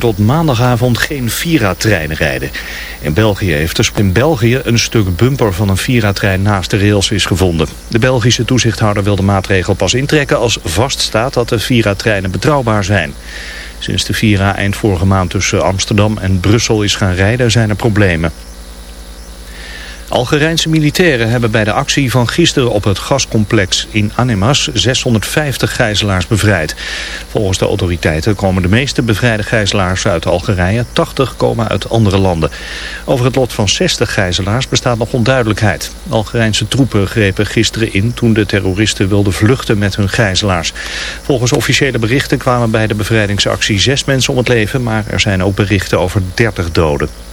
tot maandagavond geen Vira-treinen rijden. In België heeft de in België een stuk bumper van een Vira-trein naast de rails is gevonden. De Belgische toezichthouder wil de maatregel pas intrekken als vaststaat dat de Vira-treinen betrouwbaar zijn. Sinds de Vira eind vorige maand tussen Amsterdam en Brussel is gaan rijden zijn er problemen. Algerijnse militairen hebben bij de actie van gisteren op het gascomplex in Anemas 650 gijzelaars bevrijd. Volgens de autoriteiten komen de meeste bevrijde gijzelaars uit Algerije, 80 komen uit andere landen. Over het lot van 60 gijzelaars bestaat nog onduidelijkheid. Algerijnse troepen grepen gisteren in toen de terroristen wilden vluchten met hun gijzelaars. Volgens officiële berichten kwamen bij de bevrijdingsactie zes mensen om het leven, maar er zijn ook berichten over 30 doden.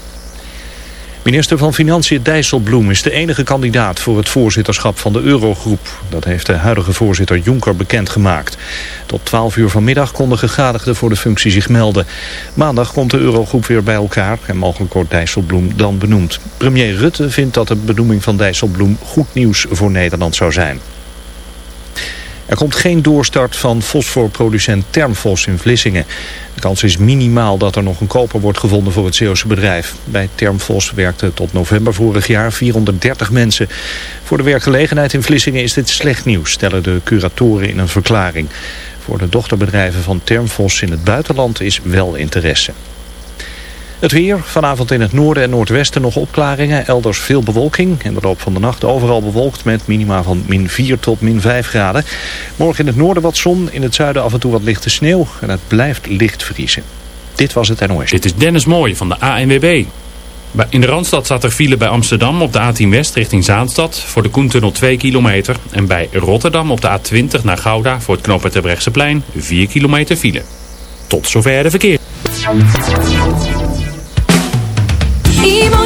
Minister van Financiën Dijsselbloem is de enige kandidaat voor het voorzitterschap van de Eurogroep. Dat heeft de huidige voorzitter Juncker bekendgemaakt. Tot 12 uur vanmiddag konden gegadigden voor de functie zich melden. Maandag komt de Eurogroep weer bij elkaar en mogelijk wordt Dijsselbloem dan benoemd. Premier Rutte vindt dat de benoeming van Dijsselbloem goed nieuws voor Nederland zou zijn. Er komt geen doorstart van fosforproducent Termfos in Vlissingen. De kans is minimaal dat er nog een koper wordt gevonden voor het Zeeuwse bedrijf. Bij Termfos werkten tot november vorig jaar 430 mensen. Voor de werkgelegenheid in Vlissingen is dit slecht nieuws, stellen de curatoren in een verklaring. Voor de dochterbedrijven van Termfos in het buitenland is wel interesse. Het weer, vanavond in het noorden en noordwesten nog opklaringen. Elders veel bewolking. In de loop van de nacht overal bewolkt met minima van min 4 tot min 5 graden. Morgen in het noorden wat zon, in het zuiden af en toe wat lichte sneeuw. En het blijft licht vriezen. Dit was het NOS. Dit is Dennis Mooij van de ANWB. In de Randstad staat er file bij Amsterdam op de A10 West richting Zaanstad voor de Koentunnel 2 kilometer. En bij Rotterdam op de A20 naar Gouda voor het knooppunt plein 4 kilometer file. Tot zover de verkeer.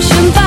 旋吧。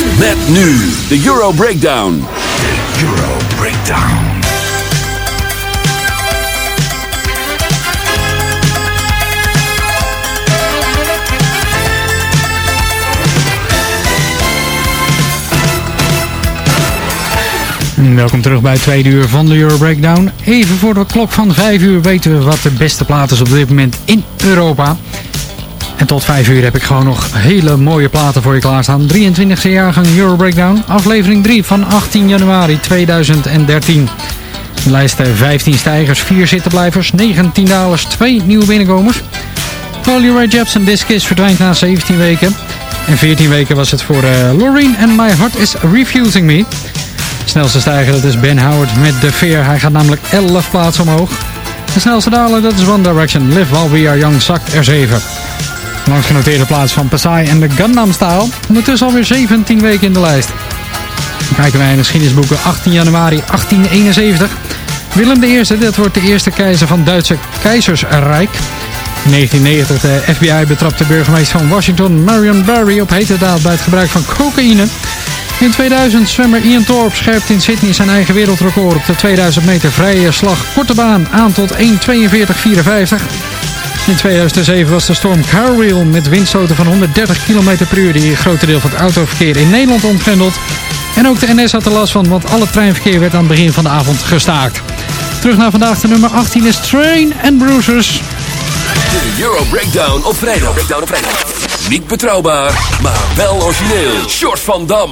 Met nu de Euro Breakdown. Euro Breakdown. Welkom terug bij het tweede uur van de Euro Breakdown. Even voor de klok van 5 uur weten we wat de beste plaat is op dit moment in Europa. En tot 5 uur heb ik gewoon nog hele mooie platen voor je klaarstaan. 23e jaargang Euro Breakdown, aflevering 3 van 18 januari 2013. De lijst eh, 15 stijgers, 4 zittenblijvers, 19 dalers, 2 nieuwe binnenkomers. Carly Rae Jepsen Kiss verdwijnt na 17 weken. En 14 weken was het voor eh, Loreen en My Heart is Refusing Me. snelste stijger dat is Ben Howard met The Fear. Hij gaat namelijk 11 plaatsen omhoog. De snelste daler dat is One Direction. Live While We Are Young zakt er 7. Langs genoteerde plaats van Psy en de Gundam Style. Ondertussen alweer 17 weken in de lijst. Kijken wij in de geschiedenisboeken 18 januari 1871. Willem I, dat wordt de eerste keizer van het Duitse Keizersrijk. In 1990 de FBI betrapt de burgemeester van Washington, Marion Barry, op hete bij het gebruik van cocaïne. In 2000 zwemmer Ian Thorpe scherpt in Sydney zijn eigen wereldrecord op de 2000 meter vrije slag korte baan aan tot 1.42.54. In 2007 was de storm Carwheel met windstoten van 130 km per uur die een groot deel van het autoverkeer in Nederland ontgrendelt. En ook de NS had er last van, want alle treinverkeer werd aan het begin van de avond gestaakt. Terug naar vandaag, de nummer 18 is Train and Bruisers. De Euro Breakdown op vrijdag. Niet betrouwbaar, maar wel origineel. Short van Dam.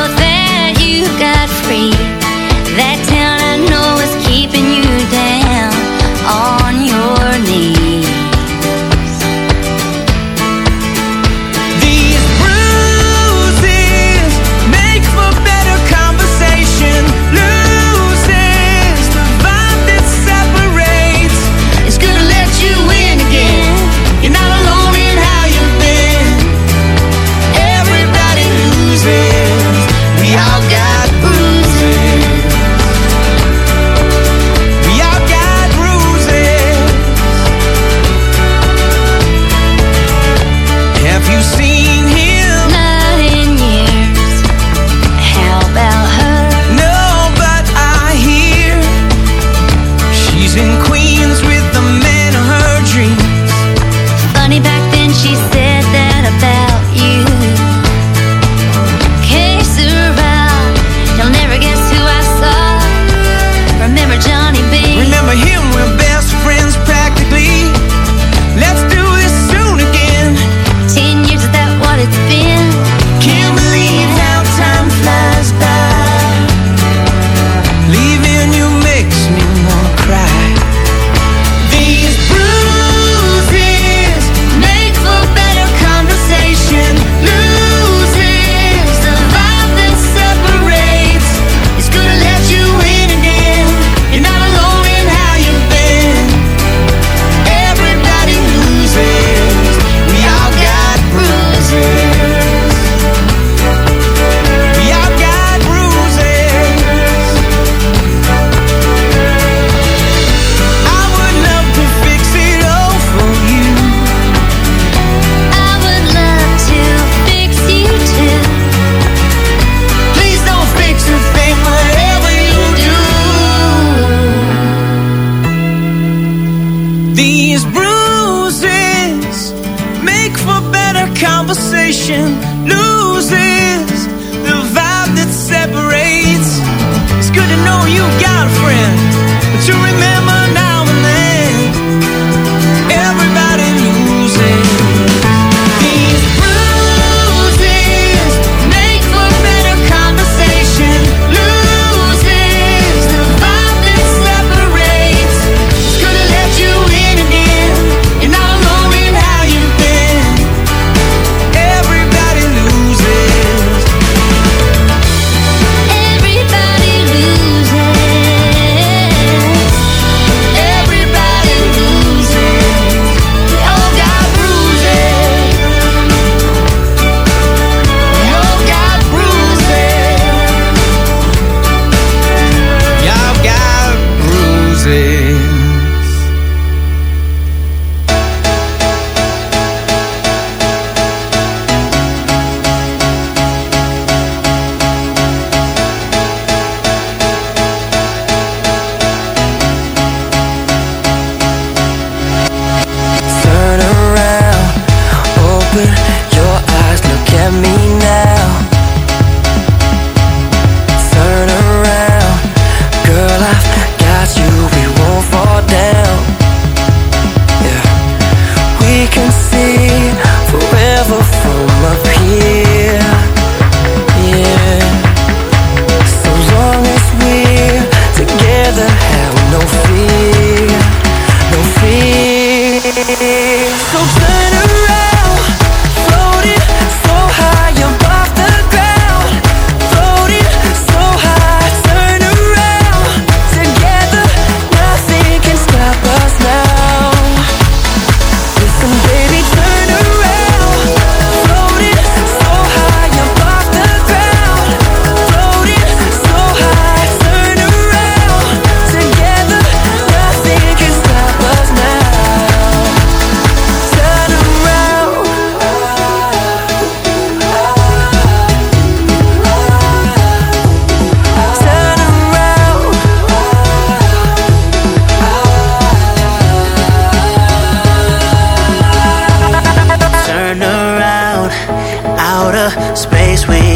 the space we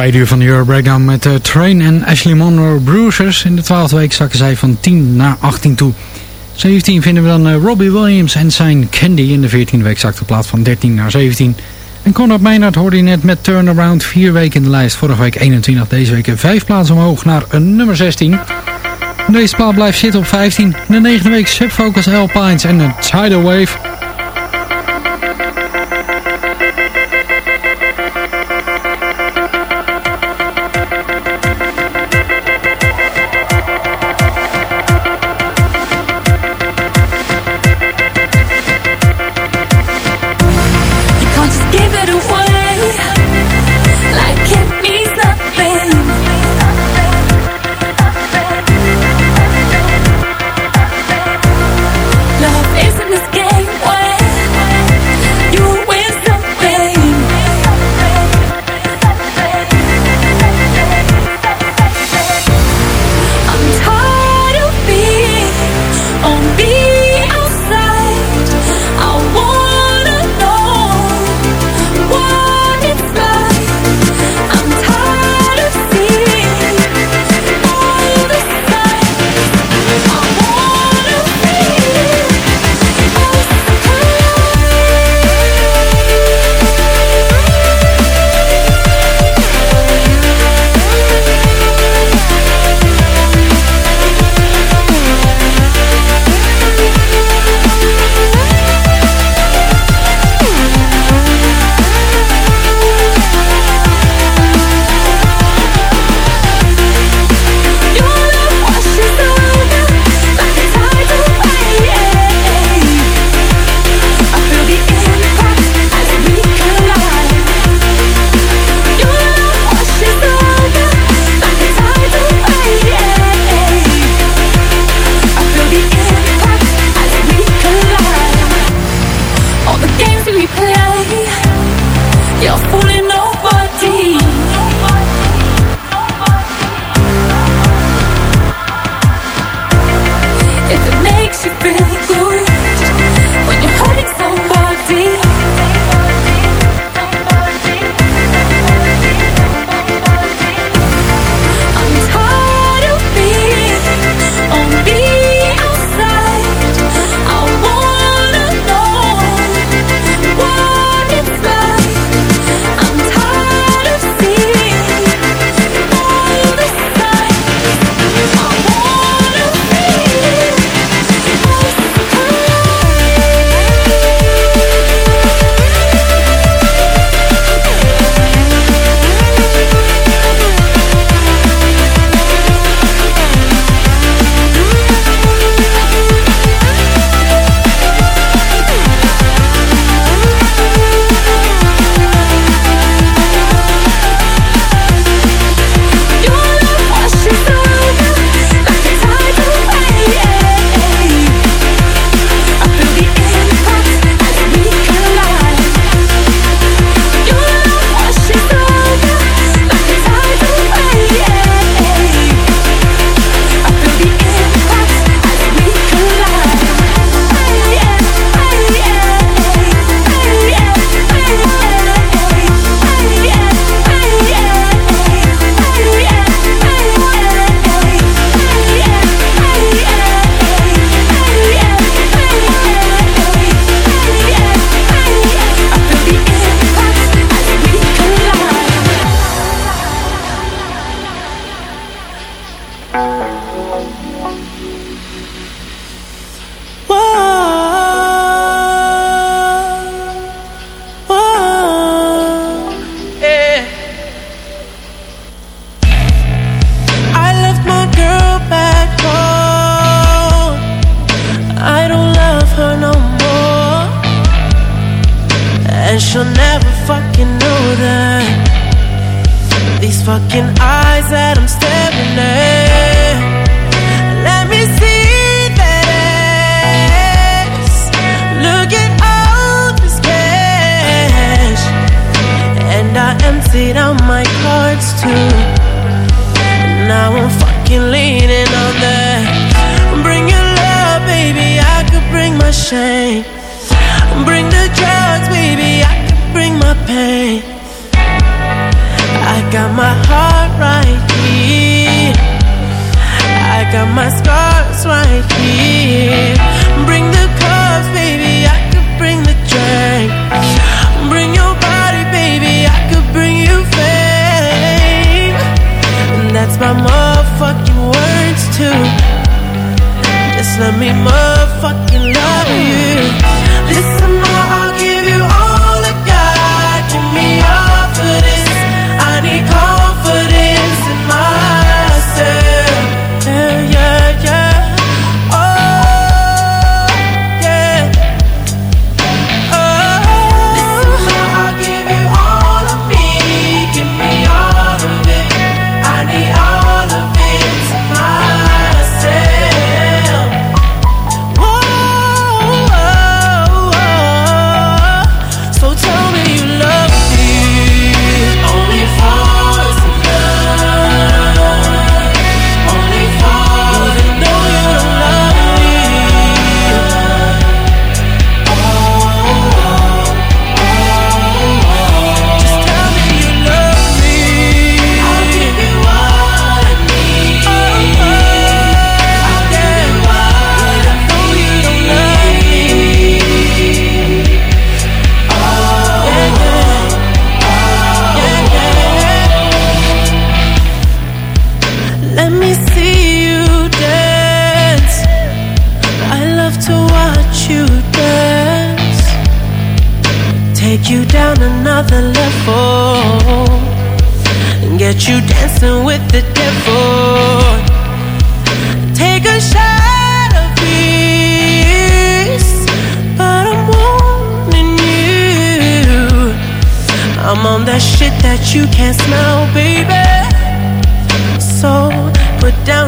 tweede uur van de Euro Breakdown met uh, Train en Ashley Monroe Bruisers. In de twaalfde week zakken zij van 10 naar 18 toe. 17 vinden we dan eh, Robbie Williams en zijn Candy. In de 14e week zakt de plaats van 13 naar 17. En Conrad Meinert hoorde je net met Turnaround. Vier weken in de lijst. Vorige week 21, deze week 5 plaatsen omhoog naar nummer 16. Deze plaat blijft zitten op 15. In de negende week Subfocus Alpines en een Tidal Wave.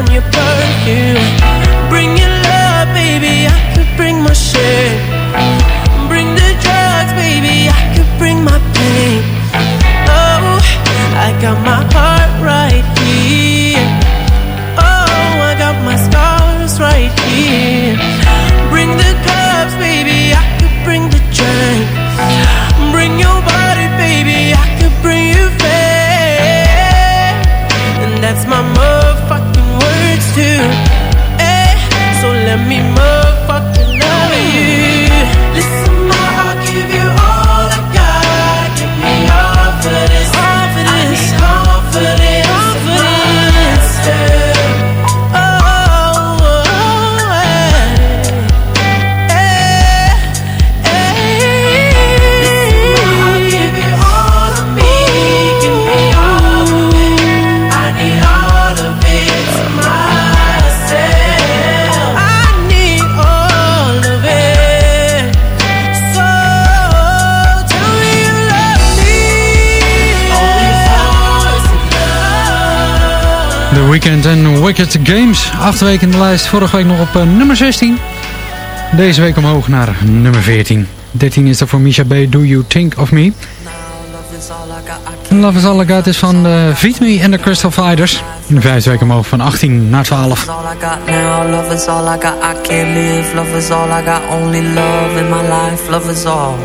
Down your perfume. Bring your love, baby. I could bring my shit. Bring the drugs, baby. I could bring my pain. Oh, I got my heart Weekend en Wicked Games. Acht weken in de lijst. Vorige week nog op eh, nummer 16. Deze week omhoog naar nummer 14. 13 is er voor Misha B. Do You Think Of Me. Love is All I Got is van uh, Feed Me en de Crystal Fighters. In de vijfde week omhoog van 18 naar 12. all I got now. Love is all I got. I can't live. Love is all I got. Only love in my life. Love is all.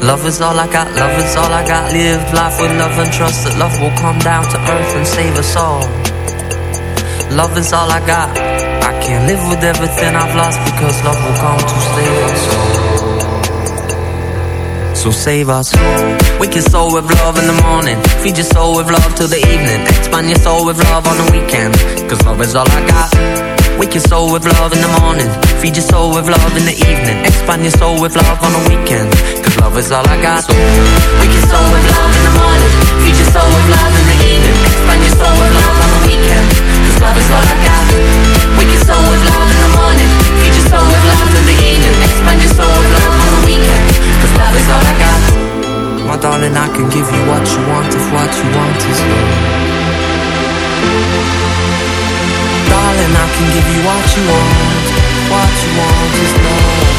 Love is all I got. Love is all I got. Live life with love and trust that love will come down to earth and save us all. Love is all I got. I can't live with everything I've lost because love will come to save us. So save us. Wake your soul with love in the morning. Feed your soul with love till the evening. Expand your soul with love on the weekend. Cause love is all I got. Wake your soul with love in the morning. Feed your soul with love in the evening. Expand your soul with love on the weekend. Cause love is all I got. So wake your soul with love in the morning. Feed your soul with love in the evening. Expand your soul with love on the weekend love is all I got. Soul in the morning, your soul in the evening, expand your soul on the love is all I got. My darling, I can give you what you want if what you want is love. Darling, I can give you what you want, what you want is love.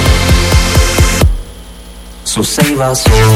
So save our soul.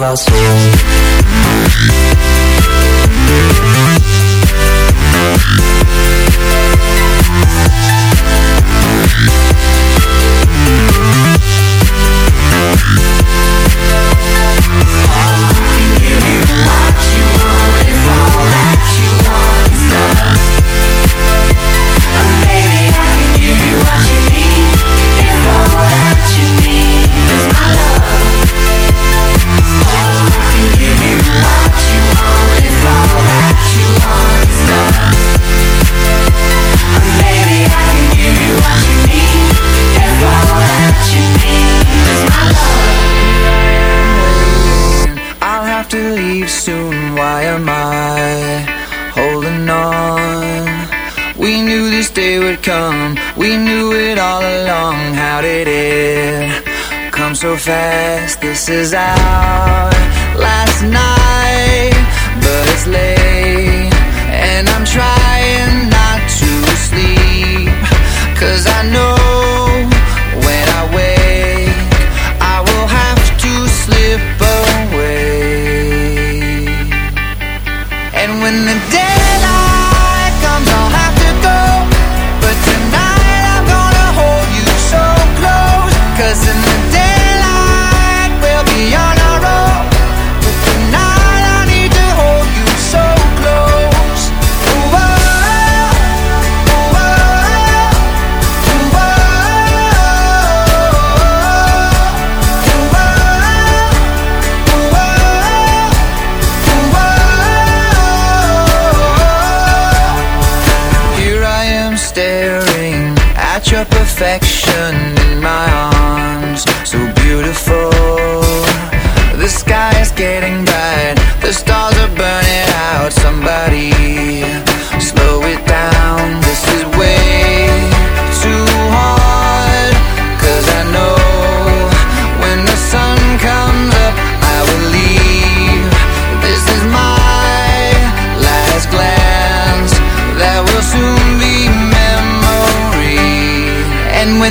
wel. I can give you We knew it all along. How did it come so fast? This is our last night, but it's late, and I'm trying not to sleep. Cause I know when I wake, I will have to slip away. And when the got your perfection in my arms. So beautiful. The sky is getting bright. The stars are burning out. Somebody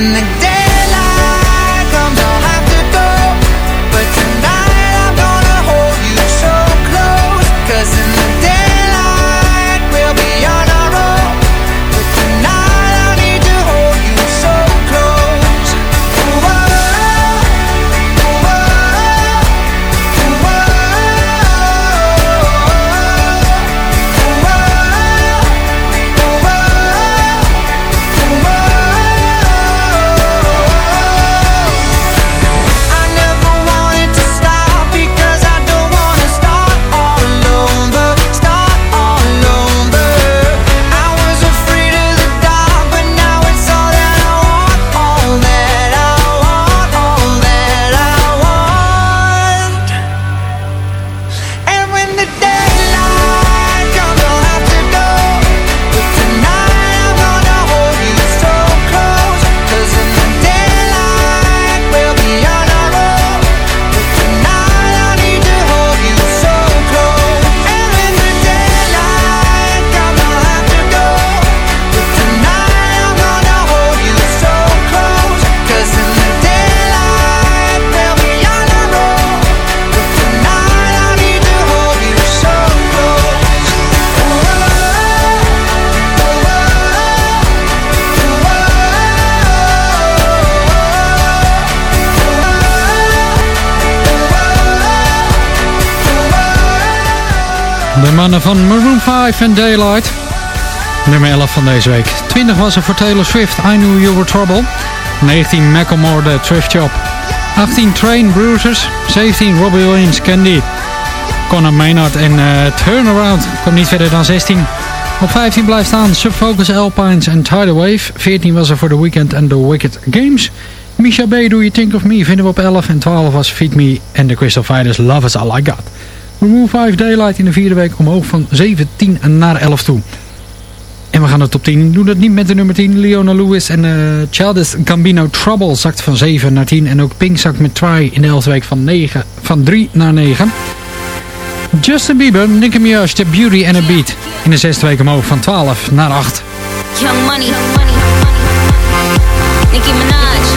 when the day mannen van Maroon 5 en Daylight. Nummer 11 van deze week. 20 was er voor Taylor Swift, I Knew You Were Trouble. 19 Macklemore, The Thrift Shop. 18 Train Bruisers. 17 Robbie Williams, Candy. Conor Maynard en uh, Turnaround kwam niet verder dan 16. Op 15 blijft staan Subfocus Alpines en Tidal Wave. 14 was er voor The Weekend en The Wicked Games. Misha B, Do You Think Of Me vinden we op 11. En 12 was Feed Me en The Crystal Fighters Love Is All I Got. Remove 5 Daylight in de vierde week omhoog van 17 naar 11 toe. En we gaan de top 10. Doen dat niet met de nummer 10. Leona Lewis en uh, Childish Gambino Trouble zakt van 7 naar 10. En ook Pink zakt met Try in de 11e week van, 9, van 3 naar 9. Justin Bieber, Nicki Minaj, The Beauty and a Beat. In de zesde week omhoog van 12 naar 8. Young money, money, Nicki Minaj,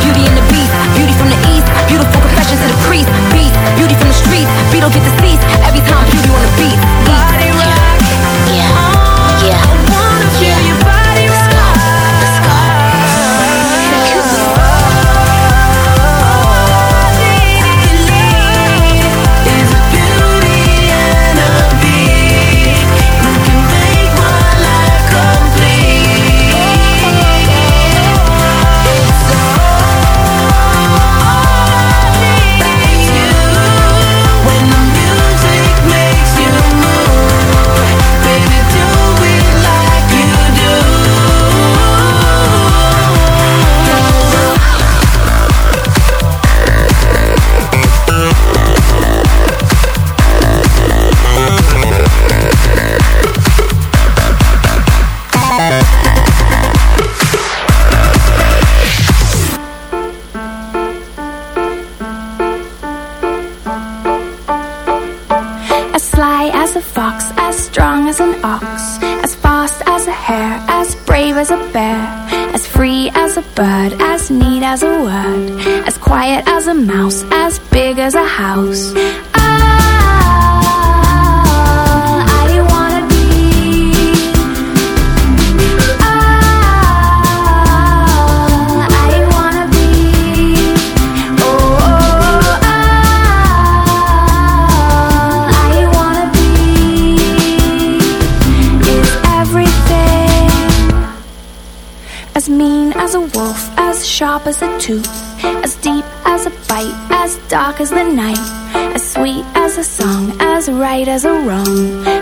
Beauty, in the beast, beauty from the east, beautiful confessions to the priest. Beast, beauty from the streets, Beetle get deceased every time beauty on the beat.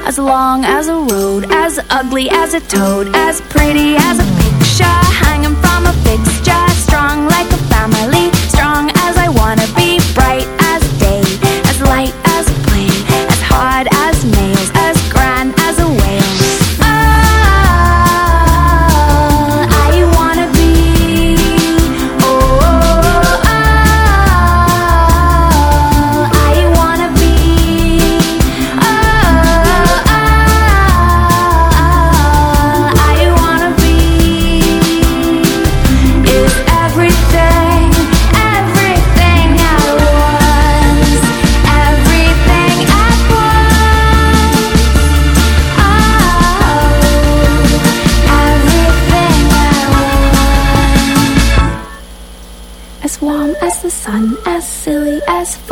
As long as a road, as ugly as a toad, as pretty as a picture hanging from a fixture, strong like a family, strong as I wanna be,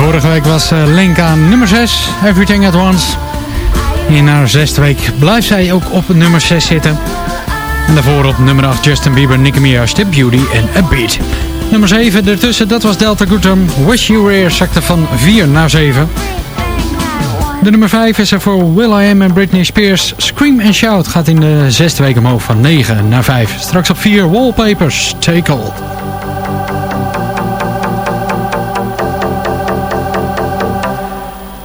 Vorige week was eh, Link aan nummer 6, Everything at Once. In haar zesde week blijft zij ook op nummer 6 zitten. En daarvoor op nummer 8 Justin Bieber, Nicki Minaj, Step Beauty en A Beat. Nummer 7 ertussen, dat was Delta Goodrum. Wish You Were zakte van 4 naar 7. De nummer 5 is er voor Will.i.am en Britney Spears. Scream and Shout gaat in de zesde week omhoog van 9 naar 5. Straks op 4 Wallpapers, Take All.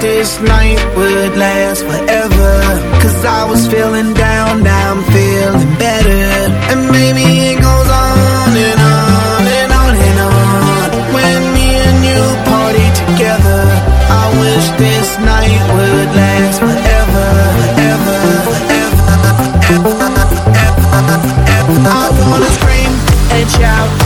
this night would last forever Cause I was feeling down, now I'm feeling better And maybe it goes on and on and on and on When me and you party together I wish this night would last forever, forever, ever, ever, ever. forever. I wanna scream and shout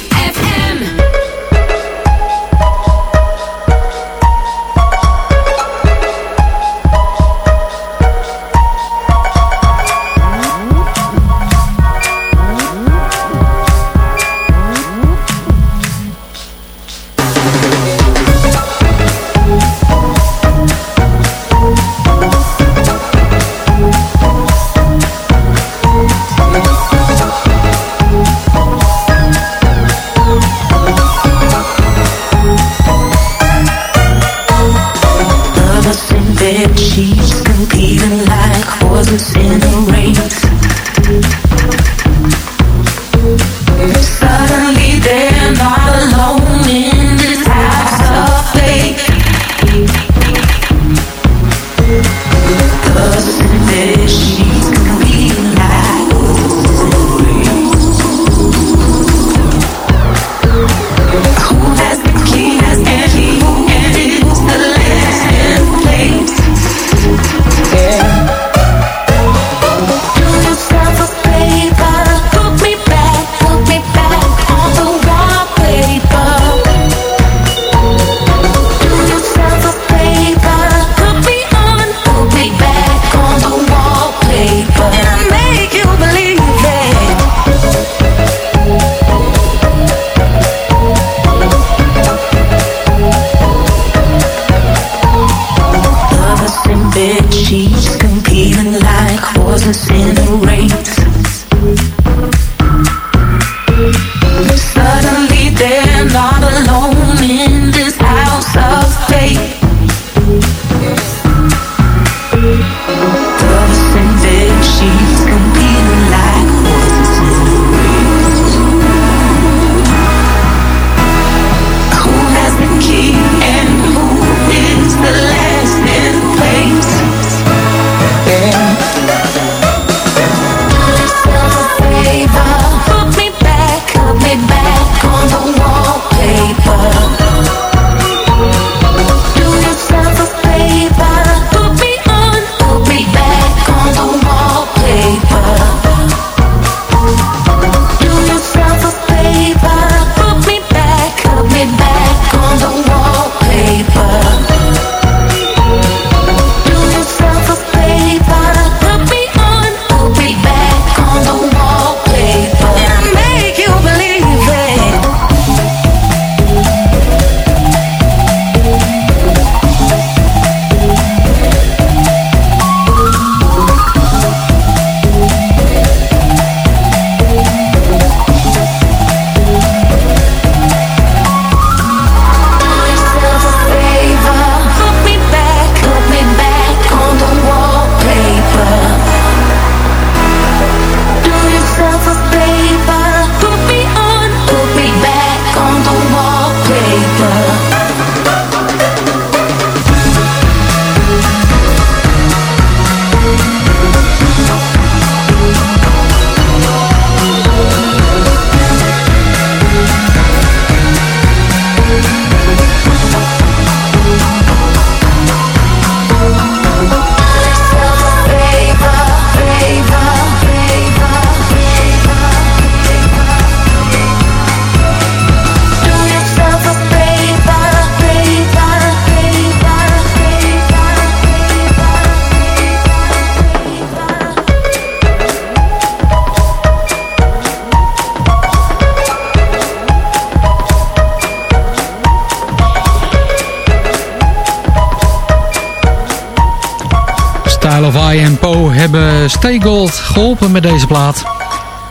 hebben Stay Gold geholpen met deze plaat.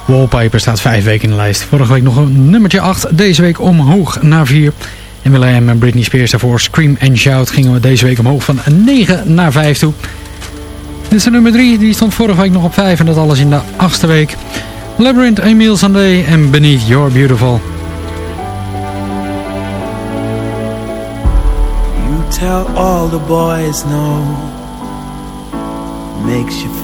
Wallpaper staat vijf weken in de lijst. Vorige week nog een nummertje 8, deze week omhoog naar 4. En Will.i.am en Britney Spears daarvoor Scream and Shout gingen we deze week omhoog van 9 naar 5 toe. Dit is de nummer 3, die stond vorige week nog op 5 en dat alles in de achtste week. Labyrinth, Emile Sunday en Beneath Your Beautiful. You tell all the boys no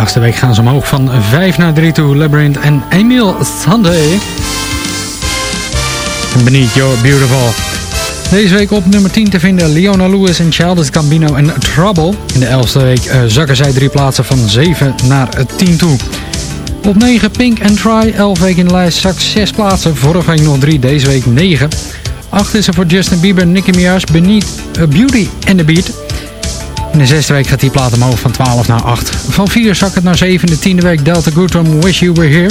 achtste week gaan ze omhoog van 5 naar 3 toe. Labyrinth en Emile Sunday. En Beneath Your Beautiful. Deze week op nummer 10 te vinden Leona Lewis en Childish Gambino en Trouble. In de 11e week eh, zakken zij drie plaatsen van 7 naar 10 toe. Op 9 Pink and Try, 11 weken in de lijst, zakt 6 plaatsen. Vorige week nog 3, deze week 9. 8 is er voor Justin Bieber, Nicki Minaj, Beneath a Beauty and the Beat. In de zesde week gaat die plaat omhoog van 12 naar 8. Van 4 zak het naar 7. In de tiende week Delta Goodrum Wish You Were Here.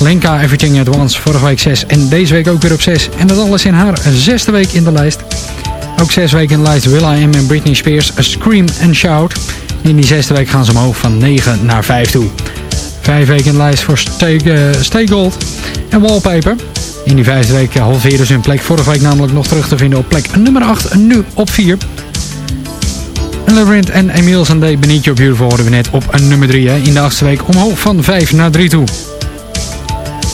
Lenka Everything at Once, vorige week 6 en deze week ook weer op 6. En dat alles in haar zesde week in de lijst. Ook zes weken in de lijst Willa M en Britney Spears Scream and Shout. In die zesde week gaan ze omhoog van 9 naar 5 toe. Vijf weken in de lijst voor uh, Stay Gold en Wallpaper. In die vijfde week halveerden ze hun plek. Vorige week namelijk nog terug te vinden op plek nummer 8 en nu op 4. Labyrinth en Emile Sandé Beneath Your Beautiful hoorden we net op een nummer 3. Hè. In de achtste week omhoog van 5 naar 3 toe.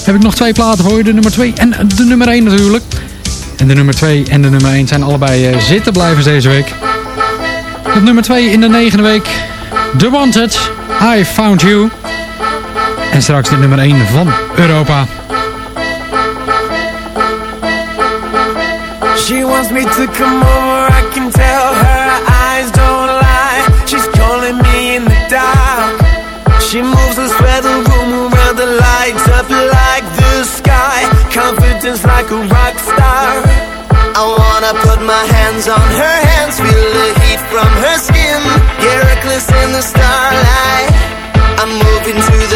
Heb ik nog twee platen voor je. De nummer 2 en de nummer 1 natuurlijk. En de nummer 2 en de nummer 1 zijn allebei uh, zitten blijven deze week. Op nummer 2 in de negende week. The Wanted, I Found You. En straks de nummer 1 van Europa. She wants me to come over, I can She moves to spread the room around the lights up like the sky. Confidence like a rock star. I wanna put my hands on her hands, feel the heat from her skin. Get reckless in the starlight. I'm moving to the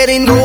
getting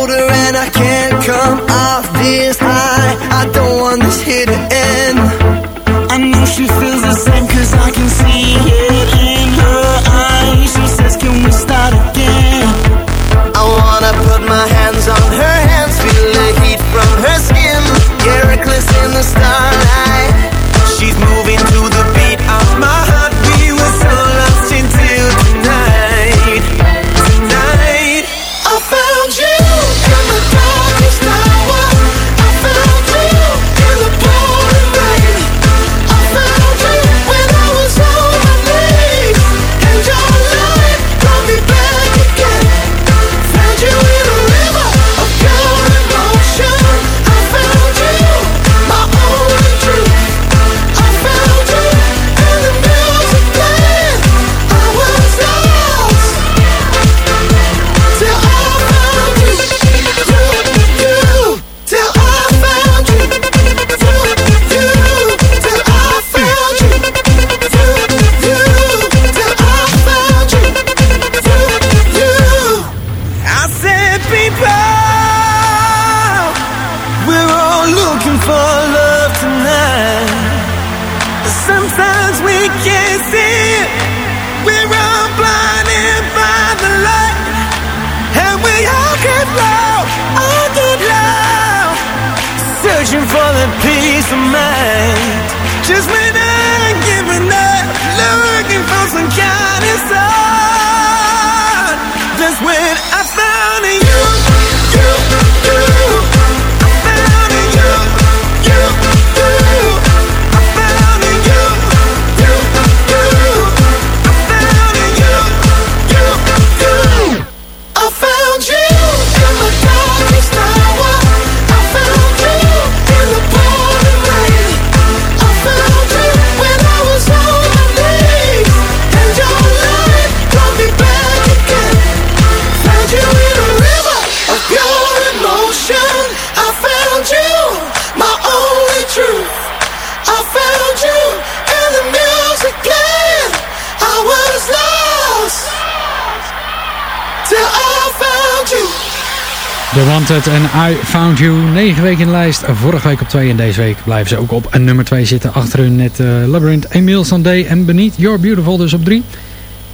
En I Found You. 9 weken in de lijst. Vorige week op 2 en deze week blijven ze ook op een nummer 2 zitten. Achter hun net uh, Labyrinth, Emile Sandé en Beneath Your Beautiful dus op 3.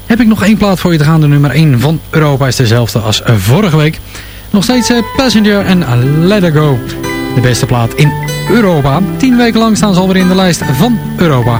Heb ik nog één plaat voor je te gaan. De nummer 1 van Europa is dezelfde als uh, vorige week. Nog steeds uh, Passenger en Let It Go. De beste plaat in Europa. 10 weken lang staan ze alweer in de lijst van Europa.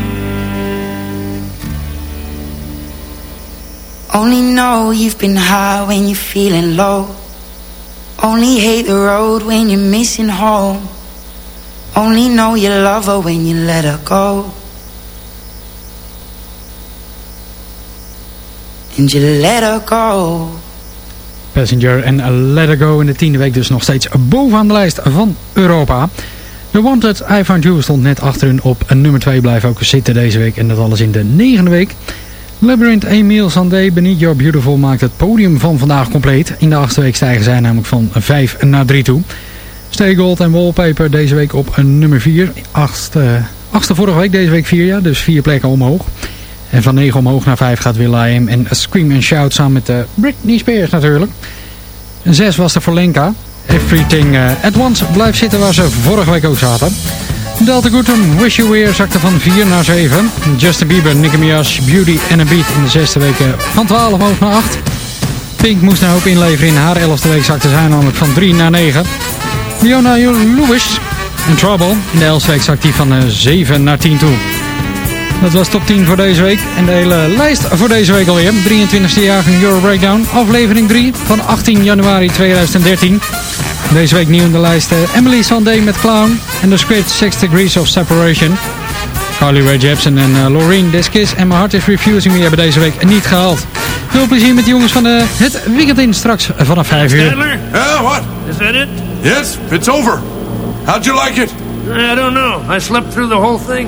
Only know you've been high when you're feeling low Only hate the road when you're missing home Only know you love her when you let her go And you let her go Passenger en Let Her Go in de tiende week dus nog steeds bovenaan de lijst van Europa. The Wanted, I Found You stond net achter hun op nummer 2. Blijven ook zitten deze week en dat alles in de negende week. Labyrinth, Emile Sandé, Beneath Your Beautiful maakt het podium van vandaag compleet. In de achtste week stijgen zij namelijk van 5 naar 3 toe. Stay en Wallpaper deze week op nummer 4. Achtste, achtste vorige week, deze week 4 ja, dus vier plekken omhoog. En van 9 omhoog naar 5 gaat Will I Am en Scream and Shout samen met uh, Britney Spears natuurlijk. En 6 was er voor. Everything uh, at Once blijft zitten waar ze vorige week ook zaten. Delta Goodrum, Wish You Were zakte van 4 naar 7. Justin Bieber, Nicki Minaj, Beauty and a Beat in de zesde week van 12 omhoog naar 8. Pink moest een hoop inleveren in haar 11e week zakte zij namelijk van 3 naar 9. Leona Lewis en Trouble in de 11e week zakt die van 7 naar 10 toe. Dat was top 10 voor deze week. En de hele lijst voor deze week alweer. 23e jaargang Euro Breakdown. Aflevering 3 van 18 januari 2013. Deze week nieuw in de lijst Emily Sandé met Clown. En de script 6 Degrees of Separation. Carly Rae Jepsen en uh, Laureen en My Heart Is Refusing Me hebben deze week niet gehaald. Veel plezier met de jongens van eh, het weekend in straks vanaf 5 uur. Stadler? Yeah, what? Is that it? Yes, it's over. How'd you like it? I don't know. I slept through the whole thing.